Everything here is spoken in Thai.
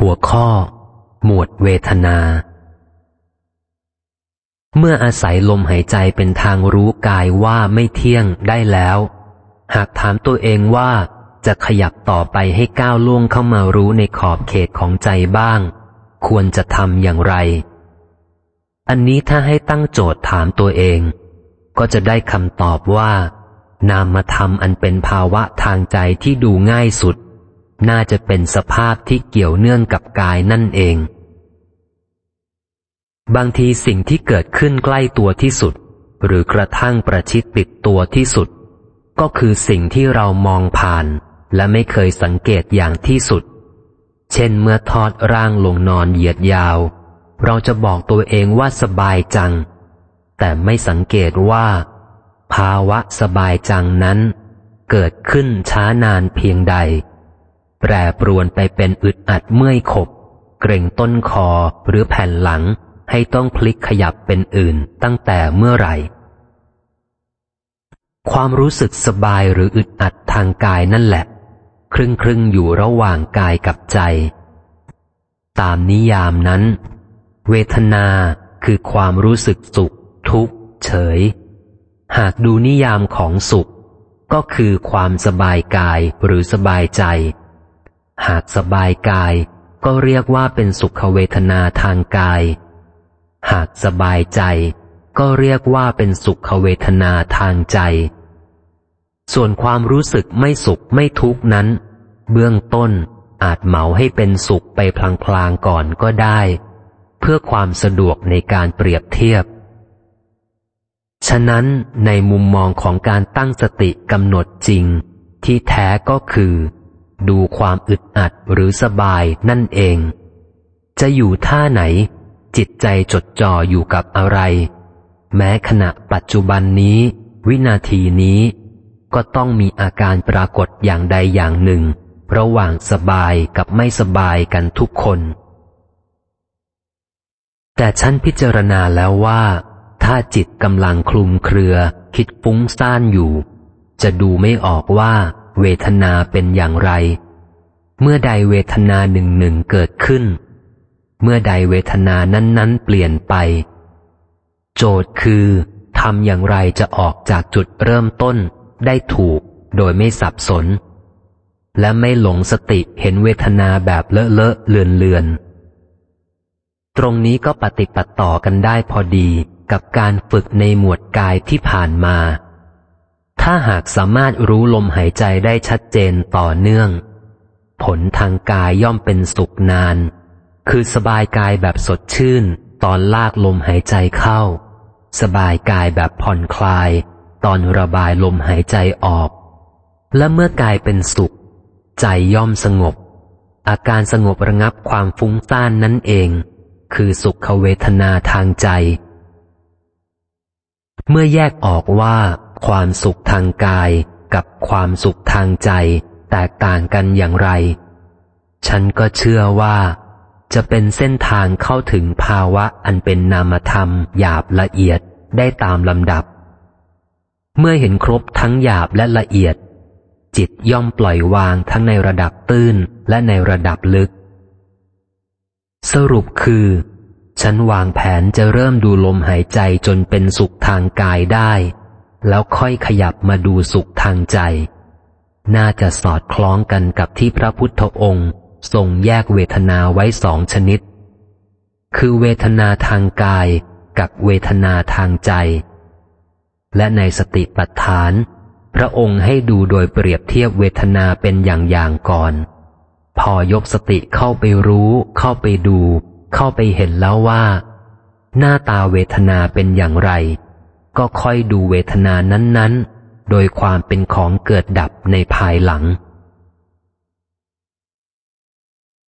หัวข้อ หมวดเวทนา เมื่ออาศัยลมหายใจเป็นทางรู้กายว่าไม่เที่ยงได้แล้ว หากถามตัวเองว่าจะขยับต่อไปให้ก้าวล่วงเข้ามารู้ในขอบเขตของใจบ้าง ควรจะทำอย่างไร อันนี้ถ้าให้ตั้งโจทย์ถามตัวเอง ก็จะได้คำตอบว่า นามธรรมอันเป็นภาวะทางใจที่ดูง่ายสุด น่าจะเป็นสภาพที่เกี่ยวเนื่องกับกายนั่นเอง บางทีสิ่งที่เกิดขึ้นใกล้ตัวที่สุด หรือกระทั่งประชิดติดตัวที่สุด ก็คือสิ่งที่เรามองผ่าน และไม่เคยสังเกตอย่างที่สุด เช่นเมื่อทอดร่างลงนอนเหยียดยาว เราจะบอกตัวเองว่าสบายจัง แต่ไม่สังเกตว่า ภาวะสบายจังนั้น เกิดขึ้นช้านานเพียงใด แปรปรวนไปเป็นอึดอัดเมื่อยขบ เกร็งต้นคอหรือแผ่นหลังให้ต้องพลิกขยับเป็นอื่นตั้งแต่เมื่อไหร่ ความรู้สึกสบายหรืออึดอัดทางกายนั่นแหละ ครึ่งครึ่งอยู่ระหว่างกายกับใจ ตามนิยามนั้น เวทนาคือความรู้สึกสุข ทุกข์ เฉย หากดูนิยามของสุข ก็คือความสบายกายหรือสบายใจ หากสบายกาย ก็เรียกว่าเป็นสุขเวทนาทางกาย หากสบายใจ ก็เรียกว่าเป็นสุขเวทนาทางใจ ส่วนความรู้สึกไม่สุขไม่ทุกนั้น เบื้องต้นอาจเหมาให้เป็นสุขไปพลางๆก่อนก็ได้ เพื่อความสะดวกในการเปรียบเทียบ ฉะนั้นในมุมมองของการตั้งสติกำหนดจริง ที่แท้ก็คือ ดูความอึดอัดหรือสบายนั่นเอง จะอยู่ท่าไหน จิตใจจดจ่ออยู่กับอะไร แม้ขณะปัจจุบันนี้ วินาทีนี้ ก็ต้องมีอาการปรากฏอย่างใดอย่างหนึ่ง ระหว่างสบายกับไม่สบายกันทุกคน แต่ฉันพิจารณาแล้วว่า ถ้าจิตกำลังคลุมเครือ คิดฟุ้งซ่านอยู่ จะดูไม่ออกว่า เวทนาเป็นอย่างไร เมื่อใดเวทนาหนึ่งหนึ่งเกิดขึ้น เมื่อใดเวทนานั้นๆ เปลี่ยนไป โจทย์คือทำอย่างไรจะออกจากจุดเริ่มต้นได้ถูกโดยไม่สับสน และไม่หลงสติเห็นเวทนาแบบเลอะเลอะเลือนเลือนตรงนี้ก็ปฏิปต่อกันได้พอดีกับการฝึกในหมวดกายที่ผ่านมา ถ้าหากสามารถรู้ลมหายใจได้ชัดเจนต่อเนื่อง ผลทางกายย่อมเป็นสุขนาน คือสบายกายแบบสดชื่น ตอนลากลมหายใจเข้า สบายกายแบบผ่อนคลาย ตอนระบายลมหายใจออก และเมื่อกายเป็นสุข ใจย่อมสงบ อาการสงบระงับความฟุ้งซ่านนั่นเอง คือสุขเวทนาทางใจ เมื่อแยกออกว่า ความสุขทางกายกับความสุขทางใจ แตกต่างกันอย่างไร ฉันก็เชื่อว่า จะเป็นเส้นทางเข้าถึงภาวะอันเป็นนามธรรม หยาบละเอียดได้ตามลำดับ เมื่อเห็นครบทั้งหยาบและละเอียด จิตย่อมปล่อยวางทั้งในระดับตื้นและในระดับลึก สรุปคือ ฉันวางแผนจะเริ่มดูลมหายใจจนเป็นสุขทางกายได้ แล้วค่อยขยับมาดูสุขทางใจ น่าจะสอดคล้องกันกับที่พระพุทธองค์ทรงแยกเวทนาไว้สองชนิด คือเวทนาทางกายกับเวทนาทางใจ และในสติปัฏฐาน พระองค์ให้ดูโดยเปรียบเทียบเวทนาเป็นอย่างๆก่อน พอยกสติเข้าไปรู้ เข้าไปดู เข้าไปเห็นแล้วว่า หน้าตาเวทนาเป็นอย่างไร ก็ค่อยดูเวทนานั้นๆ โดยความเป็นของเกิดดับในภายหลัง